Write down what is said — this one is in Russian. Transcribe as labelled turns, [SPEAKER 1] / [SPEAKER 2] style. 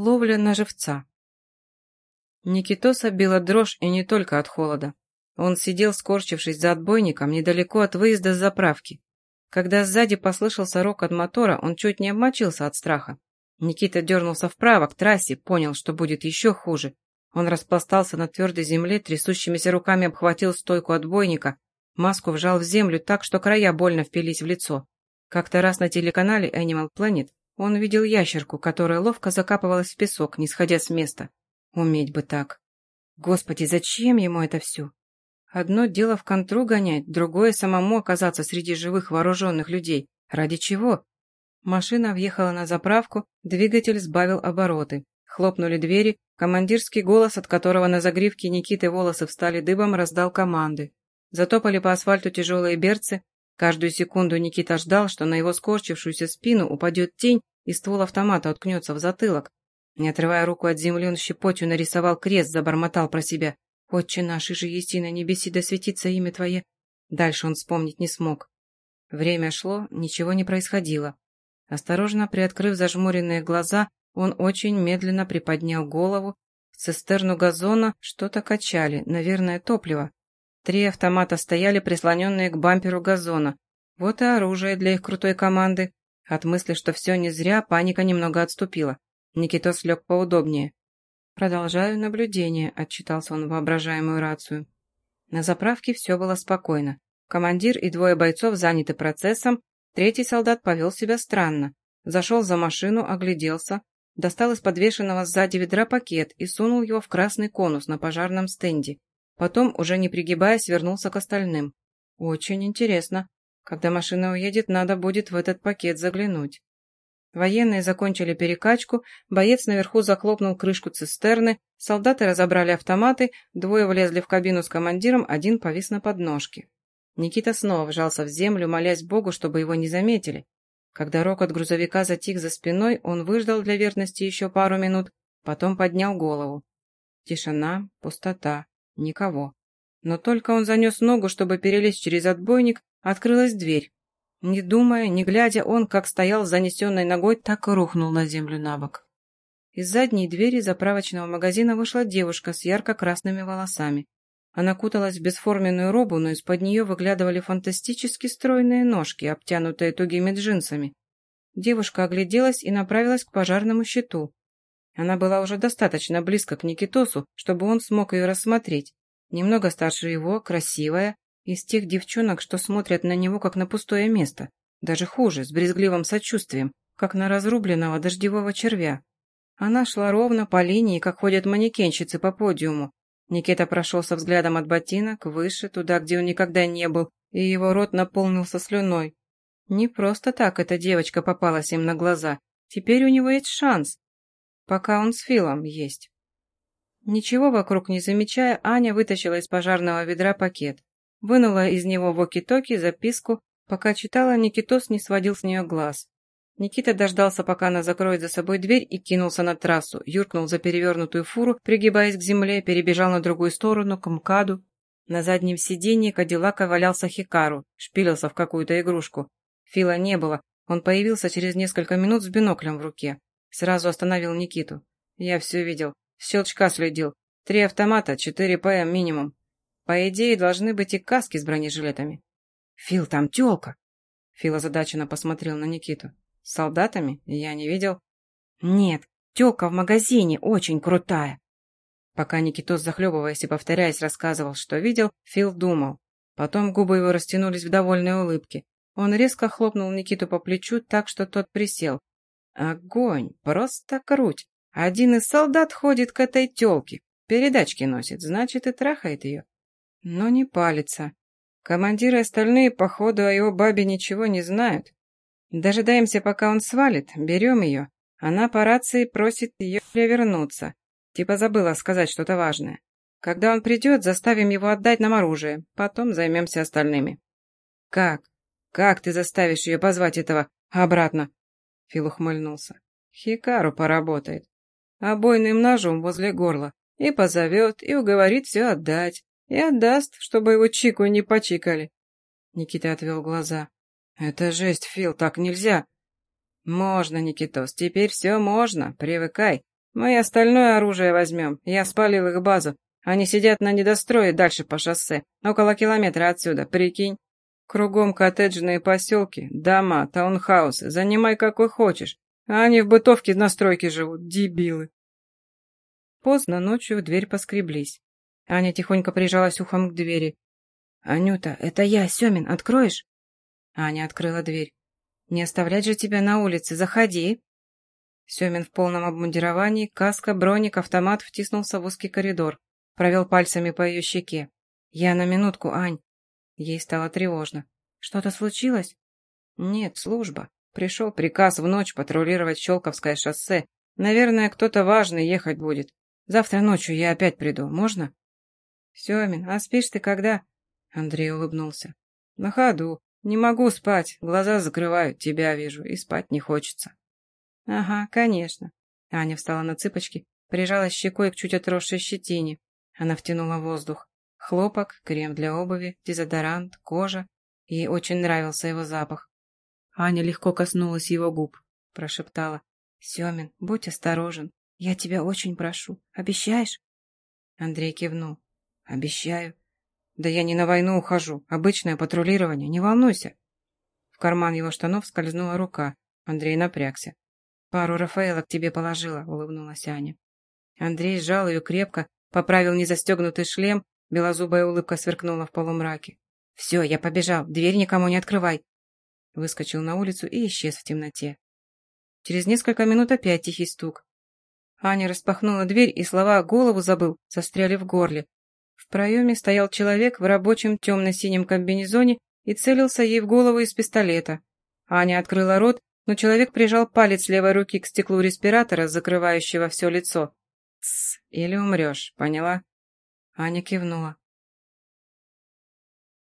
[SPEAKER 1] Ловля на живца. Никитоса била дрожь и не только от холода. Он сидел, скорчившись за отбойником, недалеко от выезда с заправки. Когда сзади послышался рок от мотора, он чуть не обмочился от страха. Никита дернулся вправо, к трассе, понял, что будет еще хуже. Он распластался на твердой земле, трясущимися руками обхватил стойку отбойника, маску вжал в землю так, что края больно впились в лицо. Как-то раз на телеканале Animal Planet он видел ящерку, которая ловко закапывалась в песок, не сходя с места. Уметь бы так. Господи, зачем ему это все? Одно дело в контру гонять, другое самому оказаться среди живых вооруженных людей. Ради чего? Машина въехала на заправку, двигатель сбавил обороты. Хлопнули двери, командирский голос, от которого на загривке Никиты волосы встали дыбом, раздал команды. Затопали по асфальту тяжелые берцы. Каждую секунду Никита ждал, что на его скорчившуюся спину упадет тень и ствол автомата уткнется в затылок. Не отрывая руку от земли, он щепотью нарисовал крест, забормотал про себя. «Отче наш, и же еси на небеси, да светится имя Твое». Дальше он вспомнить не смог. Время шло, ничего не происходило. Осторожно приоткрыв зажмуренные глаза, он очень медленно приподнял голову. В цистерну газона что-то качали, наверное, топливо. Три автомата стояли, прислоненные к бамперу газона. Вот и оружие для их крутой команды. От мысли, что все не зря, паника немного отступила. Никитос лег поудобнее. «Продолжаю наблюдение», — отчитался он воображаемую рацию. На заправке все было спокойно. Командир и двое бойцов заняты процессом, Третий солдат повел себя странно. Зашел за машину, огляделся, достал из подвешенного сзади ведра пакет и сунул его в красный конус на пожарном стенде. Потом, уже не пригибаясь, вернулся к остальным. Очень интересно. Когда машина уедет, надо будет в этот пакет заглянуть. Военные закончили перекачку, боец наверху захлопнул крышку цистерны, солдаты разобрали автоматы, двое влезли в кабину с командиром, один повис на подножке. Никита снова вжался в землю, молясь Богу, чтобы его не заметили. Когда рокот грузовика затих за спиной, он выждал для верности еще пару минут, потом поднял голову. Тишина, пустота, никого. Но только он занес ногу, чтобы перелезть через отбойник, открылась дверь. Не думая, не глядя, он, как стоял с занесенной ногой, так и рухнул на землю на бок. Из задней двери заправочного магазина вышла девушка с ярко-красными волосами. Она куталась в бесформенную робу, но из-под нее выглядывали фантастически стройные ножки, обтянутые тугими джинсами. Девушка огляделась и направилась к пожарному щиту. Она была уже достаточно близко к Никитосу, чтобы он смог ее рассмотреть. Немного старше его, красивая, из тех девчонок, что смотрят на него как на пустое место. Даже хуже, с брезгливым сочувствием, как на разрубленного дождевого червя. Она шла ровно по линии, как ходят манекенщицы по подиуму, Никита прошелся взглядом от ботинок выше, туда, где он никогда не был, и его рот наполнился слюной. Не просто так эта девочка попалась им на глаза. Теперь у него есть шанс. Пока он с Филом есть. Ничего вокруг не замечая, Аня вытащила из пожарного ведра пакет. Вынула из него воки-токи записку, пока читала, Никитос не сводил с нее глаз. Никита дождался, пока она закроет за собой дверь и кинулся на трассу, юркнул за перевернутую фуру, пригибаясь к земле, перебежал на другую сторону, к МКАДу. На заднем сиденье Кадиллака валялся Хикару, шпилился в какую-то игрушку. Фила не было, он появился через несколько минут с биноклем в руке. Сразу остановил Никиту. Я все видел, щелчка следил. Три автомата, четыре ПМ минимум. По идее, должны быть и каски с бронежилетами. «Фил, там тёлка!» Фил озадаченно посмотрел на Никиту. С солдатами? Я не видел. Нет, тёлка в магазине очень крутая. Пока Никитос, захлебываясь и повторяясь, рассказывал, что видел, Фил думал. Потом губы его растянулись в довольной улыбке. Он резко хлопнул Никиту по плечу так, что тот присел. Огонь! Просто круть! Один из солдат ходит к этой тёлке. Передачки носит, значит, и трахает ее. Но не палится. Командиры остальные, походу, о его бабе ничего не знают. Дожидаемся, пока он свалит, берем ее. Она по рации просит ее вернуться. Типа забыла сказать что-то важное. Когда он придет, заставим его отдать нам оружие. Потом займемся остальными. Как? Как ты заставишь ее позвать этого обратно? Фил ухмыльнулся. Хикару поработает. Обойным ножом возле горла. И позовет, и уговорит все отдать. И отдаст, чтобы его чику не почикали. Никита отвел глаза. «Это жесть, Фил, так нельзя!» «Можно, Никитос, теперь все можно, привыкай. Мы остальное оружие возьмем. Я спалил их базу. Они сидят на недострое дальше по шоссе, около километра отсюда, прикинь. Кругом коттеджные поселки, дома, таунхаусы, занимай какой хочешь. Они в бытовке на стройке живут, дебилы. Поздно ночью в дверь поскреблись. Аня тихонько прижалась ухом к двери. «Анюта, это я, Семин, откроешь?» Аня открыла дверь. «Не оставлять же тебя на улице, заходи!» Семин в полном обмундировании, каска, броник, автомат втиснулся в узкий коридор, провел пальцами по ее щеке. «Я на минутку, Ань!» Ей стало тревожно. «Что-то случилось?» «Нет, служба. Пришел приказ в ночь патрулировать Щелковское шоссе. Наверное, кто-то важный ехать будет. Завтра ночью я опять приду. Можно?» «Семин, а спишь ты когда?» Андрей улыбнулся. «На ходу. Не могу спать. Глаза закрывают, тебя вижу, и спать не хочется». «Ага, конечно». Аня встала на цыпочки, прижалась щекой к чуть отросшей щетине. Она втянула воздух. Хлопок, крем для обуви, дезодорант, кожа. Ей очень нравился его запах. Аня легко коснулась его губ, прошептала. «Семин, будь осторожен. Я тебя очень прошу. Обещаешь?» Андрей кивнул. «Обещаю. Да я не на войну ухожу. Обычное патрулирование. Не волнуйся». В карман его штанов скользнула рука. Андрей напрягся. «Пару Рафаэлок тебе положила», — улыбнулась Аня. Андрей сжал ее крепко, поправил незастегнутый шлем, белозубая улыбка сверкнула в полумраке. «Все, я побежал, дверь никому не открывай!» Выскочил на улицу и исчез в темноте. Через несколько минут опять тихий стук. Аня распахнула дверь, и слова «голову забыл» застряли в горле. В проеме стоял человек в рабочем темно-синем комбинезоне и целился ей в голову из пистолета. Аня открыла рот, но человек прижал палец левой руки к стеклу респиратора, закрывающего все лицо. «Тссс, или умрешь, поняла?» Аня кивнула.